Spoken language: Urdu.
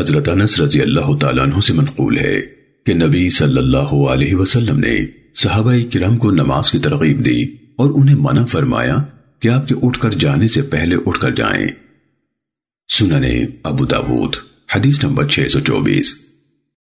حضرت انس رضی اللہ تعالیٰ عنہ سے منقول ہے کہ نبی صلی اللہ علیہ وسلم نے صحابہ کرام کو نماز کی ترغیب دی اور انہیں منع فرمایا کہ آپ کے اٹھ کر جانے سے پہلے اٹھ کر جائیں۔ سننے ابو داود، حدیث نمبر 624